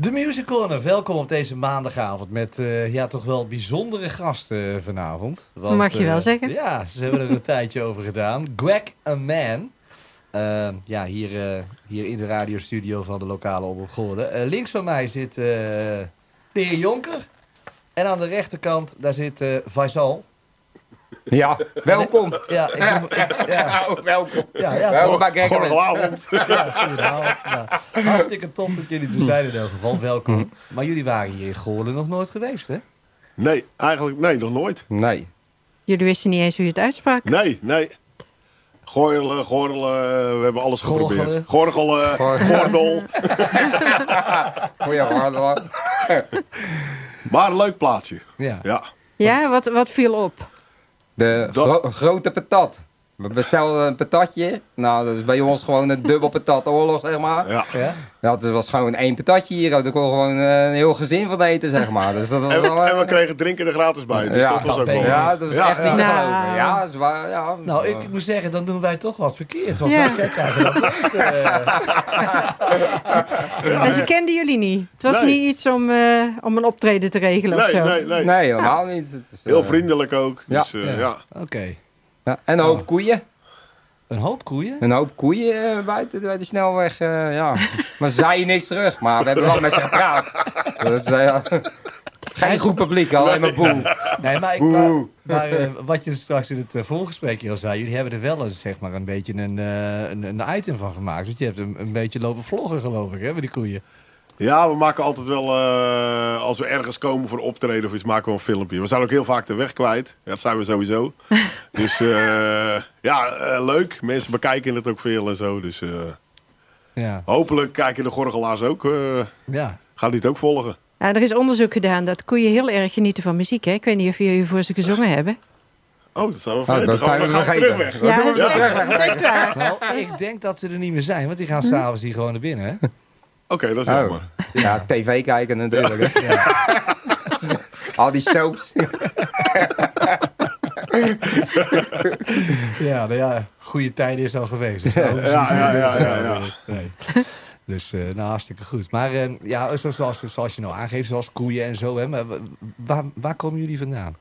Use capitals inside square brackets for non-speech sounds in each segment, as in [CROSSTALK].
De Music Corner, welkom op deze maandagavond met eh, ja, toch wel bijzondere gasten eh, vanavond. Want, Mag je wel eh, zeggen. Ja, ze hebben er een [LAUGHS] tijdje over gedaan. Greg a Man. Ja, hier, hier in de radiostudio van de lokale Omroep Goorden. Links van mij zit eh, de heer Jonker. En aan de rechterkant, daar zit Faisal. Ja, welkom. Ja, ik ja, welkom. ja, ja, welkom toch? bij Gekkerman. Goedenavond. Ja, goedenavond. Nou, hartstikke top dat jullie er zijn in elk geval. Welkom. Maar jullie waren hier in Goorlen nog nooit geweest, hè? Nee, eigenlijk nee, nog nooit. Nee. Jullie wisten niet eens hoe je het uitsprak. Nee, nee. Gorgelen, gorgelen, we hebben alles geprobeerd. Gorgelen, Gorgelen. gordel. [LAUGHS] Goeie hard. Maar een leuk plaatsje. Ja. Ja. Ja, wat, wat viel op? De Dat- gro- grote patat. We bestelden een patatje. Nou, dat is bij ons gewoon een dubbel patat oorlog, zeg maar. ja. Ja? Dat was gewoon één patatje hier. Daar kon gewoon eh, een heel gezin van eten, zeg maar. Dus dat was En, we, wel, eh, en we kregen drinken er gratis bij. Dus Ja, dat was ook wel. Ja, dat is Ja, echt ja. niet te Nou. Ja, dat is waar. Ja, Nou, ik, ik moet zeggen, dan doen wij toch wat verkeerd. Want Ja. wij niet, eh, [LAUGHS] En ze kenden jullie niet. Het was Nee. niet iets om, eh, om een optreden te regelen of Nee, zo. nee, nee. Nee, helemaal niet. Het is, eh, Heel vriendelijk ook. Ja. Dus, eh, ja. ja. Oké. Ja, en een hoop koeien. Een hoop koeien? Een hoop koeien eh, buiten bij de snelweg, eh, ja. Maar ze zeiden niks terug, maar we hebben wel met ze gepraat. Dus, eh, ja. Geen goed publiek, alleen maar boe. Nee, maar, ik, maar, maar, wat je straks in het voorgesprekje al zei, jullie hebben er wel een, zeg maar, een beetje een, een, een item van gemaakt. Dus je hebt een, een beetje lopen vloggen, geloof ik, hè, met die koeien. Ja, we maken altijd wel, eh, als we ergens komen voor optreden of iets, maken we een filmpje. We zijn ook heel vaak de weg kwijt. Ja, dat zijn we sowieso. [LAUGHS] dus eh, ja, eh, leuk. Mensen bekijken het ook veel en zo. Dus eh, Ja. hopelijk kijken de gorgelaars ook. eh Ja. gaan die het ook volgen. Ja, er is onderzoek gedaan dat koeien heel erg genieten van muziek. Hè? Ik weet niet of jullie voor ze gezongen hebben. Oh, dat zijn we Oh, vergeten. dat zijn we gaan vergeten. terugweg. Ja, dat is, Ja. echt, dat is echt waar. Nou, ik denk dat ze er niet meer zijn, want die gaan s'avonds hier gewoon naar binnen, hè? Oké, dat is Oh. jammer. Ja, tv kijken natuurlijk. Hè. [LAUGHS] Al die soaps. [LAUGHS] Ja, nou ja, goede tijden is al geweest. Dus ze Ja, ja, ja, ja, ja. Nee. Dus eh, nou, hartstikke goed. Maar eh, ja, zo- zoals, zoals je nou aangeeft, zoals koeien en zo. Hè, maar wa- waar, waar komen jullie vandaan?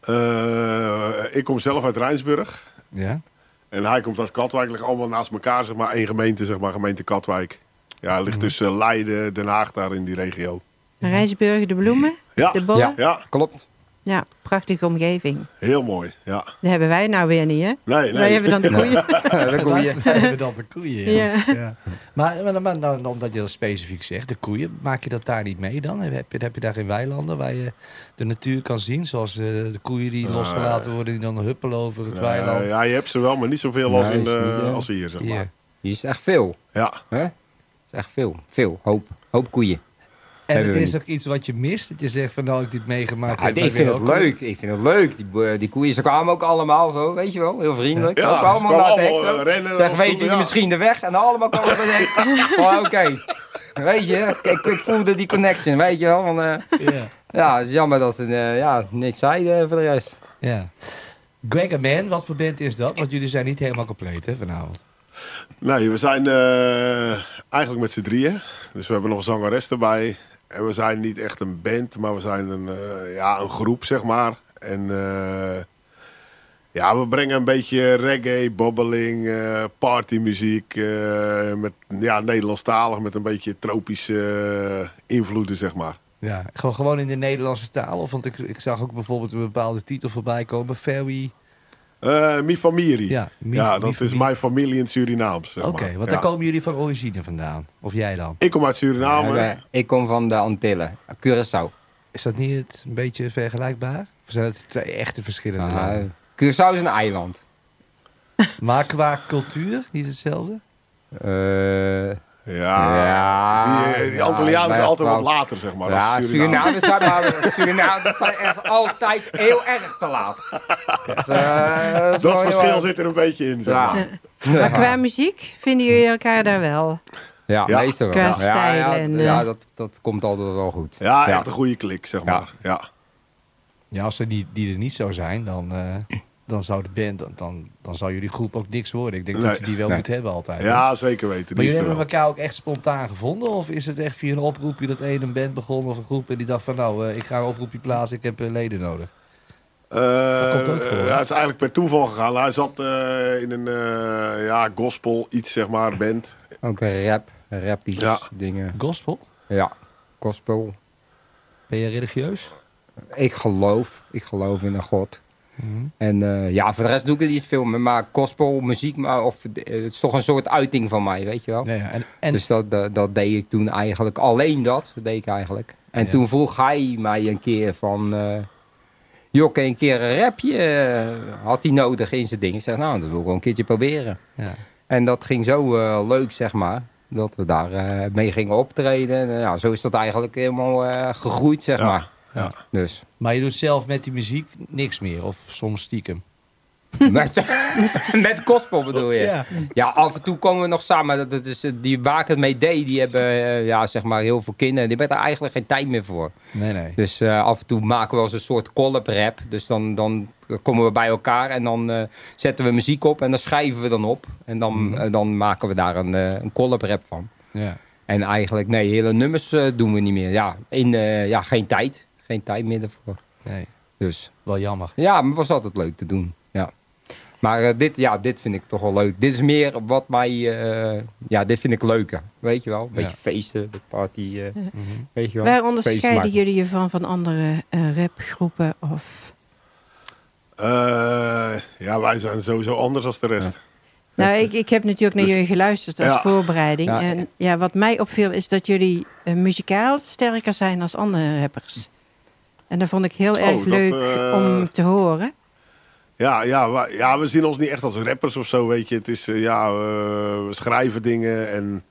Eh, ik kom zelf uit Rijnsburg. Ja? En hij komt uit Katwijk. Ligt allemaal naast elkaar, zeg maar. één gemeente, zeg maar. Gemeente Katwijk. Ja, het ligt tussen Leiden, Den Haag, daar in die regio. Rijnsburg, de bloemen, Ja, de bollen. Ja. Ja. Klopt. prachtige omgeving. heel mooi. Ja. Dat hebben wij nou weer niet, hè? Nee, nee. Wij hebben dan de koeien. [LAUGHS] De koeien. Wij hebben dan de koeien. Ja. Ja. Ja. Maar, maar, maar nou, omdat je dat specifiek zegt, de koeien, maak je dat daar niet mee dan? Heb je, heb je daar geen weilanden waar je de natuur kan zien? Zoals eh, de koeien die losgelaten worden, die dan huppelen over het weiland. ja, je hebt ze wel, maar niet zoveel als, Nee, in, is eh, niet, ja. als hier, zeg maar. Hier. Hier is echt veel. Ja. Hè? Het is echt veel. Veel. Hoop. Hoop koeien. En het is ook iets wat je mist, dat je zegt van nou, ik dit meegemaakt Ja, heb. ik vind het ook leuk. Ik vind het leuk. Die, die koeien, ze kwamen ook allemaal zo, weet je wel. Heel vriendelijk. Ja, ook allemaal naar het hek. eh, rennen Zeg, weet ja. misschien de weg? En allemaal kwamen bij het hek. [LAUGHS] Oh, Oké. Weet je, ik, ik voelde die connection, weet je wel. Van, eh, Ja. ja, het is jammer dat ze eh, ja, niks zeiden voor de rest. ja. Greg Man, wat voor band is dat? Want jullie zijn niet helemaal compleet hè, vanavond. Nee, we zijn eh, eigenlijk met z'n drieën. Dus we hebben nog een zangeres erbij. En we zijn niet echt een band, maar we zijn een, eh, ja, een groep, zeg maar. En eh, ja, we brengen een beetje reggae, bobbeling, partymuziek. met ja, Nederlandstalig, met een beetje tropische invloeden, zeg maar. Ja, gewoon, in de Nederlandse taal. Want ik, ik zag ook bijvoorbeeld een bepaalde titel voorbij komen. Ferry. Eh Mi Famiri. Ja, Mi- ja, Mi dat is mijn familie in het Surinaams. Oké, want Ja. daar komen jullie van origine vandaan. Of jij dan? Ik kom uit Suriname. Ja, eh, ik kom van de Antillen, Curaçao. Is dat niet het een beetje vergelijkbaar? Of zijn het twee echte verschillende Ah, landen? Curaçao is een eiland. Maar qua cultuur niet hetzelfde? Eh, Ja, Ja, die, eh, die ja, Antillianen zijn altijd wat later, zeg maar. ja. Surinamers Surinamers zijn echt altijd heel erg te laat. Dus, eh, dat heel verschil zit er een beetje in, zeg Ja. maar. Maar qua muziek vinden jullie elkaar daar wel? Ja, Ja. meestal wel. Qua Ja, stijl ja, en, ja, eh, dat, dat komt altijd wel goed. Ja, echt een goede klik, zeg maar. Ja. Ja, als er die, die er niet zo zijn, dan... eh, dan zou de band, dan, dan, dan zou jullie groep ook niks worden. Ik denk Nee, dat je die wel nee. moet hebben altijd. hè? Ja, zeker weten. Maar Die jullie hebben wel. elkaar ook echt spontaan gevonden? Of is het echt via een oproepje dat één een band begon of een groep en die dacht van nou, eh, ik ga een oproepje plaatsen, ik heb eh, leden nodig? Eh, komt ook voor, ja, het is eigenlijk per toeval gegaan. Hij zat eh, in een eh, ja, gospel, iets zeg maar, band. Ook een rap, rappies, Ja. dingen. Gospel? Ja, gospel. Ben je religieus? Ik geloof, ik geloof in een God. En eh, ja, voor de rest doe ik het niet veel meer. Maar gospel, muziek, maar, of, eh, het is toch een soort uiting van mij, weet je wel. Ja, ja. En, en Dus dat, dat, dat deed ik toen eigenlijk. Alleen dat, dat deed ik eigenlijk. En Ja. toen vroeg hij mij een keer van... eh joh, kan je een keer een rapje? had hij nodig in zijn ding. Ik zeg, nou, dat wil ik wel een keertje proberen. ja. En dat ging zo eh, leuk, zeg maar. Dat we daar eh, mee gingen optreden. En, ja, zo is dat eigenlijk helemaal eh, gegroeid, zeg Ja, maar. Ja. Dus... Maar je doet zelf met die muziek niks meer of soms stiekem? [LAUGHS] Met, met gospel bedoel je? Ja. Ja, af en toe komen we nog samen. Dat, dat is, die waar ik het mee deed, die hebben eh, ja, zeg maar heel veel kinderen. Die hebben er eigenlijk geen tijd meer voor. Nee, nee. Dus eh, af en toe maken we wel eens een soort collab rap. Dus dan, dan komen we bij elkaar en dan eh, zetten we muziek op en dan schrijven we dan op. En dan, Mhm. dan maken we daar een, een collab rap van. Ja. En eigenlijk, nee, hele nummers doen we niet meer. Ja, in, ja, geen tijd. Geen tijd meer ervoor. Nee, Dus wel jammer. ja, maar was altijd leuk te doen. Ja. Maar eh, dit, ja, dit vind ik toch wel leuk. Dit is meer wat mij... eh, ja, dit vind ik leuker. Weet je wel? Een beetje feesten, de party. eh, Mhm. weet je wel? Waar onderscheiden jullie je van van andere eh, rapgroepen? Of... Eh, ja, wij zijn sowieso anders dan de rest. Nou, ik, ik heb natuurlijk naar Dus- jullie geluisterd als Ja. voorbereiding. Ja. En ja, wat mij opviel is dat jullie muzikaal sterker zijn als andere rappers. En dat vond ik heel erg dat, leuk eh, om te horen. Ja, ja, ja, we zien ons niet echt als rappers of zo, weet je. Het is, eh, ja, eh, we schrijven dingen en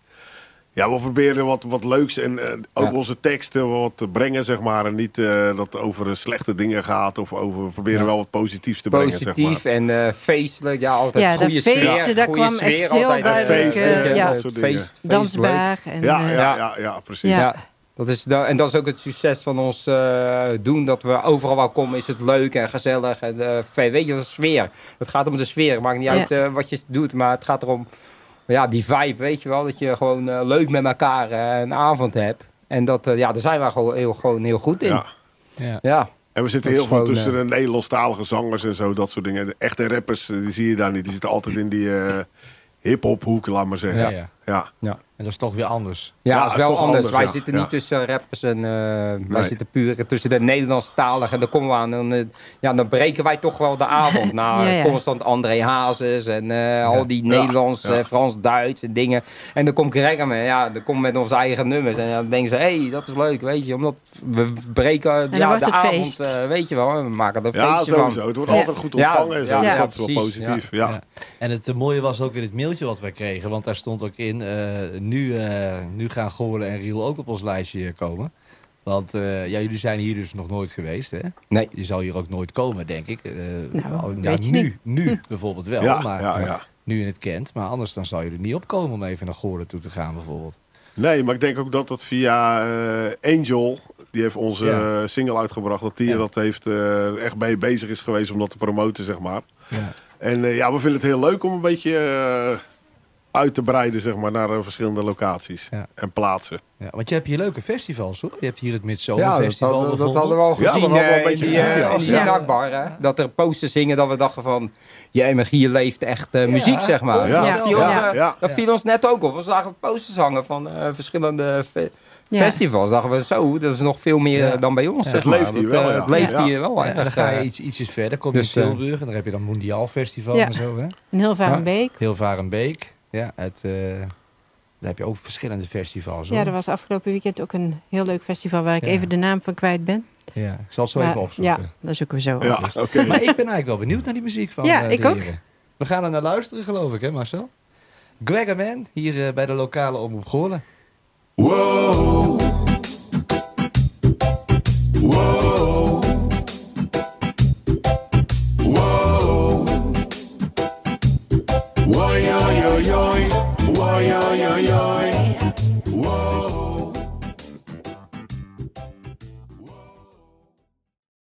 ja, we proberen wat, wat leuks en eh, ook Ja. onze teksten wat te brengen, zeg maar. En niet eh, dat het over slechte dingen gaat of over, we proberen Ja. wel wat positiefs te brengen, zeg Positief maar. en eh, feestelijk. Ja, altijd Ja, dat goede feesten, sfeer. daar goede kwam sfeer, echt heel altijd, duidelijk, je, ja. dat soort dingen. feest, feest, leuk. Dansbaar. En, Ja, ja, Ja. ja, ja, precies. Dat is de, en dat is ook het succes van ons eh, doen. Dat we overal waar komen is het leuk en gezellig. En, eh, fijn. weet je, de sfeer. Het gaat om de sfeer. Het maakt niet Ja. uit eh, wat je doet. Maar het gaat erom, ja, die vibe, weet je wel. Dat je gewoon leuk met elkaar een avond hebt. En dat, eh, ja, daar zijn we gewoon heel, gewoon heel goed in. Ja. Ja. Ja. En we zitten Dat heel veel gewoon, tussen de Nederlandstalige zangers en zo, dat soort dingen. De echte rappers, die zie je daar niet. Die zitten altijd in die eh hip-hop hoek, laat maar zeggen. Ja, Ja. ja. En dat is toch weer anders. Ja, dat is is wel anders. anders, wij ja. zitten Ja. niet tussen rappers en eh, wij zitten puur tussen de Nederlandstaligen. En dan komen we aan en eh, ja, dan breken wij toch wel de avond [LAUGHS] ja. constant André Hazes en eh, al die Nederlands, Ja. eh, Frans, Duits en dingen. En dan komt Gregor mee, ja, dan komt met onze eigen nummers. En dan denken ze, hé, hey, dat is leuk, weet je. Omdat we breken dan ja, wordt de het avond, feest. eh, weet je wel. We maken er een Ja, feestje sowieso. van. Het wordt Ja. altijd goed Ja, ontvangen en zo. ja, dus ja, dat is wel positief. Ja. Ja. En het mooie was ook in het mailtje wat wij kregen, want daar stond ook in, eh, nu, eh, nu gaan Goorlen en Riel ook op ons lijstje komen. Want eh, ja, jullie zijn hier dus nog nooit geweest, hè? Nee. Je zou hier ook nooit komen, denk ik. Eh, Nou, al- weet je nu, niet. nu bijvoorbeeld wel, Ja, maar ja, ja. nu je het kent. Maar anders dan zou je er niet op komen om even naar Goorlen toe te gaan, bijvoorbeeld. Nee, maar ik denk ook dat dat via eh, Angel, die heeft onze Ja. eh, single uitgebracht, dat die Ja. dat heeft eh, echt mee bezig is geweest om dat te promoten, zeg maar. Ja. En eh, ja, we vinden het heel leuk om een beetje eh, uit te breiden, zeg maar, naar eh, verschillende locaties Ja. en plaatsen. Ja, want je hebt hier leuke festivals, hoor. Je hebt hier het Ja, Midzomer dat, hadden, dat hadden we al Ja, gezien we hadden wel eh, een in beetje die, gezien, eh, ja. in die Ja. snackbar. Hè? Dat er posters zingen dat we dachten van... Jij, maar hier leeft echt eh, muziek, zeg maar. Ja, dat, viel, ja, ons, eh, ja. dat viel ons net ook op. We zagen posters hangen van eh, verschillende fe- Ja. festivals. dachten we zo, dat is nog veel meer Ja. eh, dan bij ons. Ja. zeg Het maar. leeft hier Dat, wel, eh, ja. Het leeft Ja. hier wel. Ja, dan ga je eh, iets, ietsjes verder, kom je dus, in eh, Tilburg en dan heb je dan Mondiaal Festival Ja. en zo, hè? Een heel Varenbeek. Ja, het, eh, daar heb je ook verschillende festivals. Hoor. Ja, er was afgelopen weekend ook een heel leuk festival waar ik Ja. even de naam van kwijt ben. Ja, ik zal het zo Maar- even opzoeken. Ja, dat zoeken we zo. Ja. Maar ik ben eigenlijk wel benieuwd naar die muziek van Ja, eh, ik de ook. heren. We gaan er naar luisteren, geloof ik, hè Marcel? Gregor Man, hier eh, bij de lokale omroep Goorlen. Whoa.